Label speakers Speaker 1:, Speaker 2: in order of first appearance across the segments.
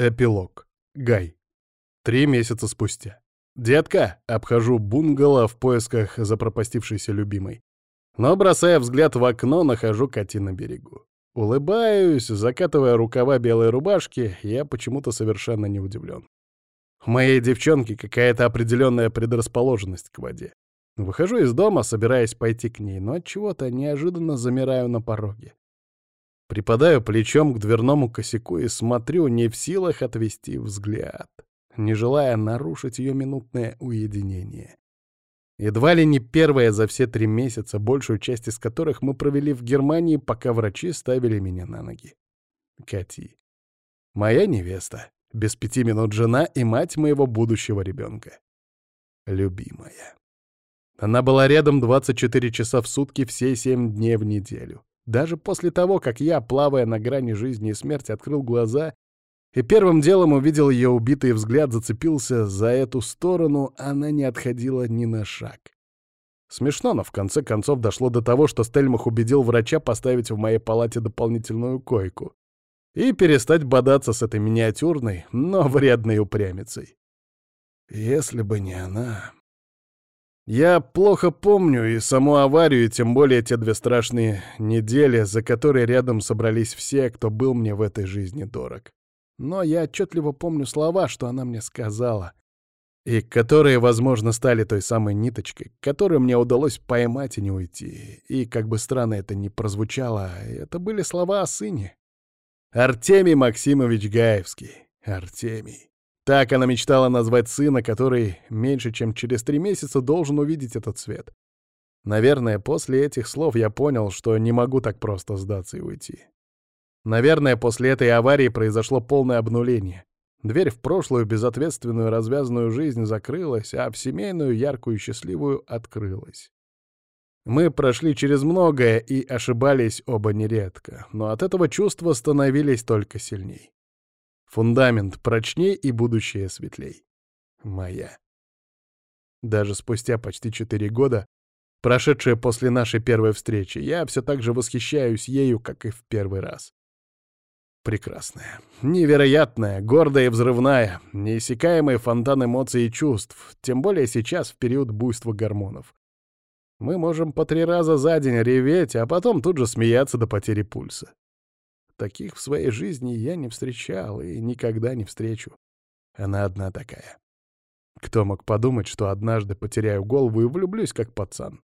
Speaker 1: Эпилог. Гай. Три месяца спустя. «Детка!» — обхожу бунгало в поисках запропастившейся любимой. Но, бросая взгляд в окно, нахожу Кати на берегу. Улыбаюсь, закатывая рукава белой рубашки, я почему-то совершенно не удивлен. У моей девчонки какая-то определенная предрасположенность к воде. Выхожу из дома, собираясь пойти к ней, но от чего-то неожиданно замираю на пороге. Припадаю плечом к дверному косяку и смотрю, не в силах отвести взгляд, не желая нарушить ее минутное уединение. Едва ли не первое за все три месяца, большую часть из которых мы провели в Германии, пока врачи ставили меня на ноги. Кати. Моя невеста, без пяти минут жена и мать моего будущего ребенка. Любимая. Она была рядом 24 часа в сутки все семь дней в неделю. Даже после того, как я, плавая на грани жизни и смерти, открыл глаза и первым делом увидел ее убитый взгляд, зацепился за эту сторону, она не отходила ни на шаг. Смешно, но в конце концов дошло до того, что Стельмах убедил врача поставить в моей палате дополнительную койку и перестать бодаться с этой миниатюрной, но вредной упрямицей. Если бы не она... Я плохо помню и саму аварию, и тем более те две страшные недели, за которые рядом собрались все, кто был мне в этой жизни дорог. Но я отчетливо помню слова, что она мне сказала, и которые, возможно, стали той самой ниточкой, которую мне удалось поймать и не уйти. И, как бы странно это ни прозвучало, это были слова о сыне. Артемий Максимович Гаевский. Артемий. Так она мечтала назвать сына, который меньше чем через три месяца должен увидеть этот свет. Наверное, после этих слов я понял, что не могу так просто сдаться и уйти. Наверное, после этой аварии произошло полное обнуление. Дверь в прошлую безответственную развязанную жизнь закрылась, а в семейную, яркую и счастливую открылась. Мы прошли через многое и ошибались оба нередко, но от этого чувства становились только сильней. Фундамент прочней и будущее светлей. Моя. Даже спустя почти четыре года, прошедшие после нашей первой встречи, я все так же восхищаюсь ею, как и в первый раз. Прекрасная, невероятная, гордая и взрывная, неиссякаемый фонтан эмоций и чувств, тем более сейчас, в период буйства гормонов. Мы можем по три раза за день реветь, а потом тут же смеяться до потери пульса. Таких в своей жизни я не встречал и никогда не встречу. Она одна такая. Кто мог подумать, что однажды потеряю голову и влюблюсь, как пацан?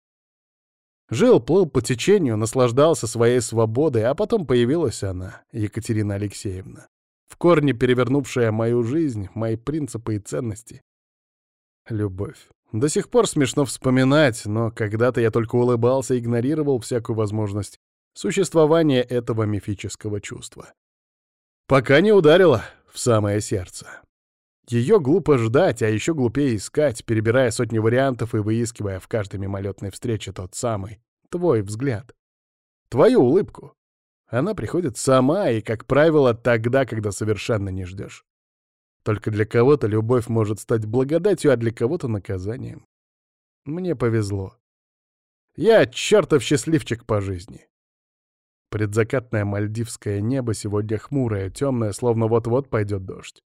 Speaker 1: Жил, плыл по течению, наслаждался своей свободой, а потом появилась она, Екатерина Алексеевна, в корне перевернувшая мою жизнь, мои принципы и ценности. Любовь. До сих пор смешно вспоминать, но когда-то я только улыбался и игнорировал всякую возможность существования этого мифического чувства. Пока не ударило в самое сердце. Ее глупо ждать, а еще глупее искать, перебирая сотни вариантов и выискивая в каждой мимолетной встрече тот самый, твой взгляд. Твою улыбку. Она приходит сама и, как правило, тогда, когда совершенно не ждешь. Только для кого-то любовь может стать благодатью, а для кого-то наказанием. Мне повезло. Я чертов счастливчик по жизни. Предзакатное мальдивское небо сегодня хмурое, темное, словно вот-вот пойдет дождь.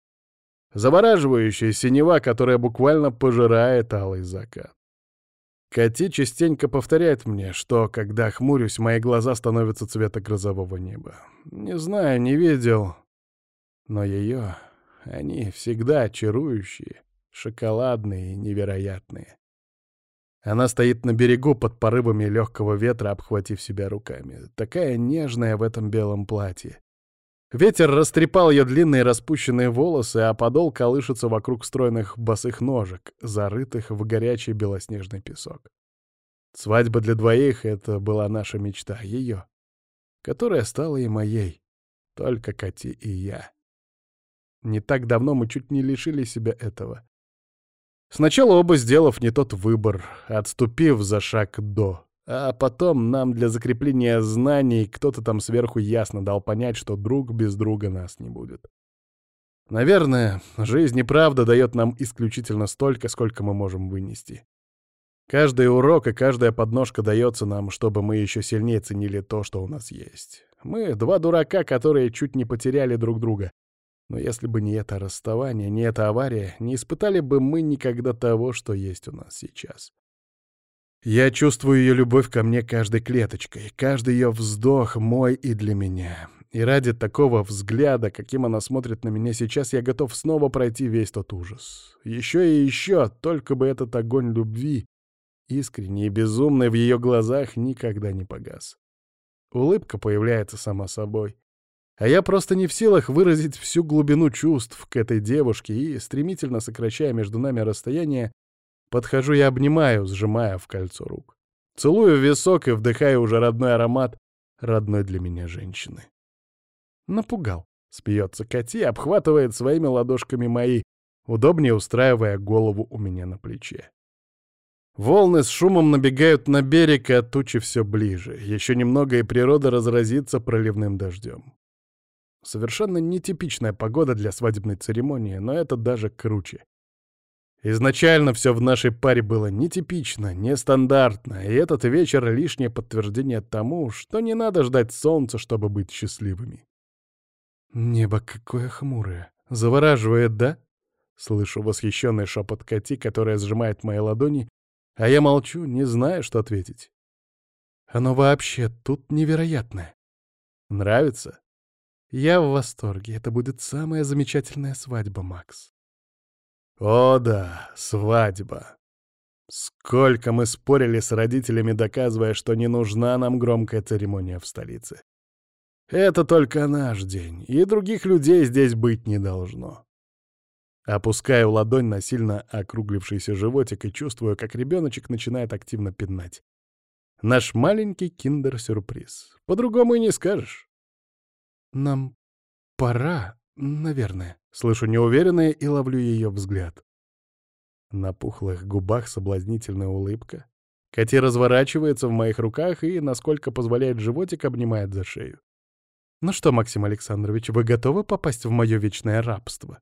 Speaker 1: Завораживающая синева, которая буквально пожирает алый закат. Кати частенько повторяет мне, что, когда хмурюсь, мои глаза становятся цвета грозового неба. Не знаю, не видел, но ее, они всегда очарующие, шоколадные и невероятные. Она стоит на берегу под порывами легкого ветра, обхватив себя руками. Такая нежная в этом белом платье. Ветер растрепал ее длинные распущенные волосы, а подол колышется вокруг стройных босых ножек, зарытых в горячий белоснежный песок. Свадьба для двоих — это была наша мечта, ее, которая стала и моей, только Кати и я. Не так давно мы чуть не лишили себя этого. Сначала оба сделав не тот выбор, отступив за шаг до. А потом нам для закрепления знаний кто-то там сверху ясно дал понять, что друг без друга нас не будет. Наверное, жизнь и правда дает нам исключительно столько, сколько мы можем вынести. Каждый урок и каждая подножка дается нам, чтобы мы еще сильнее ценили то, что у нас есть. Мы — два дурака, которые чуть не потеряли друг друга. Но если бы не это расставание, не эта авария, не испытали бы мы никогда того, что есть у нас сейчас. Я чувствую ее любовь ко мне каждой клеточкой, каждый ее вздох мой и для меня. И ради такого взгляда, каким она смотрит на меня сейчас, я готов снова пройти весь тот ужас. Еще и еще, только бы этот огонь любви, искренний и безумный в ее глазах, никогда не погас. Улыбка появляется сама собой. А я просто не в силах выразить всю глубину чувств к этой девушке и, стремительно сокращая между нами расстояние, подхожу и обнимаю, сжимая в кольцо рук. Целую висок и вдыхаю уже родной аромат родной для меня женщины. Напугал. Смеется Кати, обхватывает своими ладошками мои, удобнее устраивая голову у меня на плече. Волны с шумом набегают на берег, а тучи все ближе. Еще немного, и природа разразится проливным дождем. Совершенно нетипичная погода для свадебной церемонии, но это даже круче. Изначально все в нашей паре было нетипично, нестандартно, и этот вечер — лишнее подтверждение тому, что не надо ждать солнца, чтобы быть счастливыми. Небо какое хмурое. Завораживает, да? Слышу восхищенный шепот Кати, которая сжимает мои ладони, а я молчу, не знаю, что ответить. Оно вообще тут невероятное. Нравится? Я в восторге. Это будет самая замечательная свадьба, Макс. О да, свадьба. Сколько мы спорили с родителями, доказывая, что не нужна нам громкая церемония в столице. Это только наш день, и других людей здесь быть не должно. Опускаю ладонь на сильно округлившийся животик и чувствую, как ребеночек начинает активно пинать. Наш маленький киндер-сюрприз. По-другому и не скажешь. Нам пора, наверное. Слышу неуверенное и ловлю ее взгляд. На пухлых губах соблазнительная улыбка. Кати разворачивается в моих руках и, насколько позволяет животик, обнимает за шею. «Ну что, Максим Александрович, вы готовы попасть в мое вечное рабство?»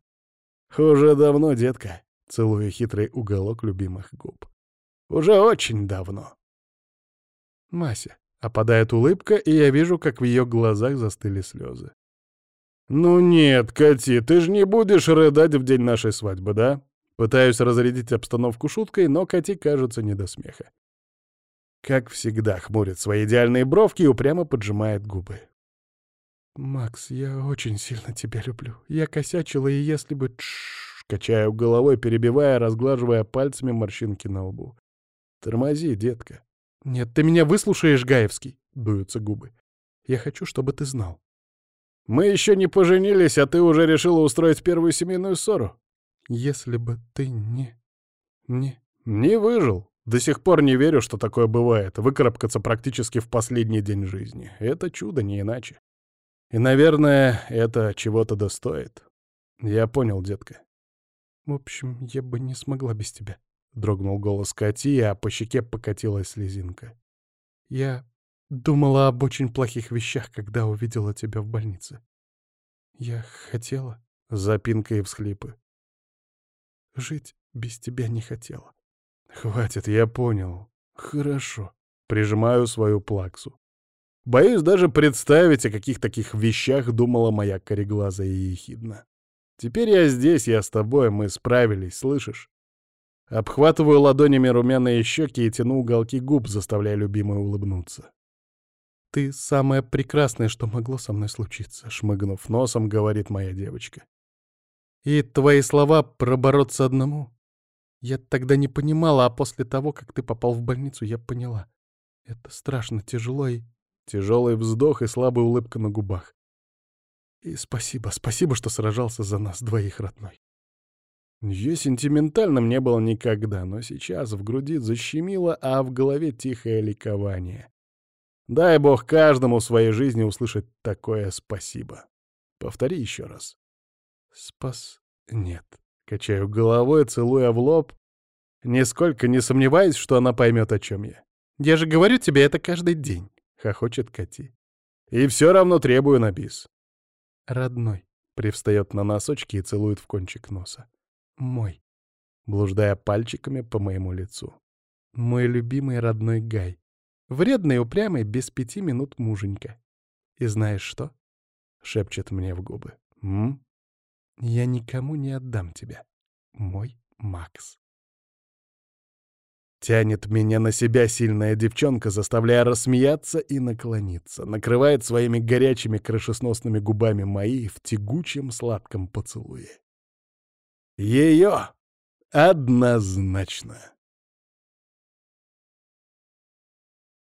Speaker 1: «Уже давно, детка», — целую хитрый уголок любимых губ. «Уже очень давно». «Мася», — опадает улыбка, и я вижу, как в ее глазах застыли слезы. «Ну нет, Кати, ты же не будешь рыдать в день нашей свадьбы, да?» Пытаюсь разрядить обстановку шуткой, но Кати кажется не до смеха. Как всегда, хмурит свои идеальные бровки и упрямо поджимает губы. «Макс, я очень сильно тебя люблю. Я косячила, и если бы...» Тш, качаю головой, перебивая, разглаживая пальцами морщинки на лбу. «Тормози, детка». «Нет, ты меня выслушаешь, Гаевский!» — дуются губы. «Я хочу, чтобы ты знал. Мы еще не поженились, а ты уже решила устроить первую семейную ссору. Если бы ты не... не... Не выжил. До сих пор не верю, что такое бывает. Выкарабкаться практически в последний день жизни. Это чудо, не иначе. И, наверное, это чего-то достоит. Я понял, детка. В общем, я бы не смогла без тебя. Дрогнул голос Кати, а по щеке покатилась слезинка. Я Думала об очень плохих вещах, когда увидела тебя в больнице. Я хотела... Запинка и всхлипы. Жить без тебя не хотела. Хватит, я понял. Хорошо. Прижимаю свою плаксу. Боюсь даже представить, о каких таких вещах думала моя кореглазая ехидна. Теперь я здесь, я с тобой, мы справились, слышишь? Обхватываю ладонями румяные щеки и тяну уголки губ, заставляя любимую улыбнуться. «Ты самое прекрасное, что могло со мной случиться», — шмыгнув носом, говорит моя девочка. «И твои слова про бороться одному? Я тогда не понимала, а после того, как ты попал в больницу, я поняла. Это страшно, тяжело и...» Тяжелый вздох и слабая улыбка на губах. «И спасибо, спасибо, что сражался за нас двоих, родной». Ее сентиментальным не было никогда, но сейчас в груди защемило, а в голове тихое ликование. Дай бог каждому в своей жизни услышать такое спасибо. Повтори еще раз. Спас... Нет. Качаю головой, целуя в лоб, нисколько не сомневаясь, что она поймет, о чем я. Я же говорю тебе это каждый день, хохочет Кати. И все равно требую на бис. Родной. Привстает на носочки и целует в кончик носа. Мой. Блуждая пальчиками по моему лицу. Мой любимый родной Гай. Вредный, упрямый, без пяти минут муженька. И знаешь что? Шепчет мне в губы. М? Я никому не отдам тебя, мой Макс. Тянет меня на себя сильная девчонка, заставляя рассмеяться и наклониться. Накрывает своими горячими крышесносными губами мои в тягучем сладком поцелуе. Ее однозначно.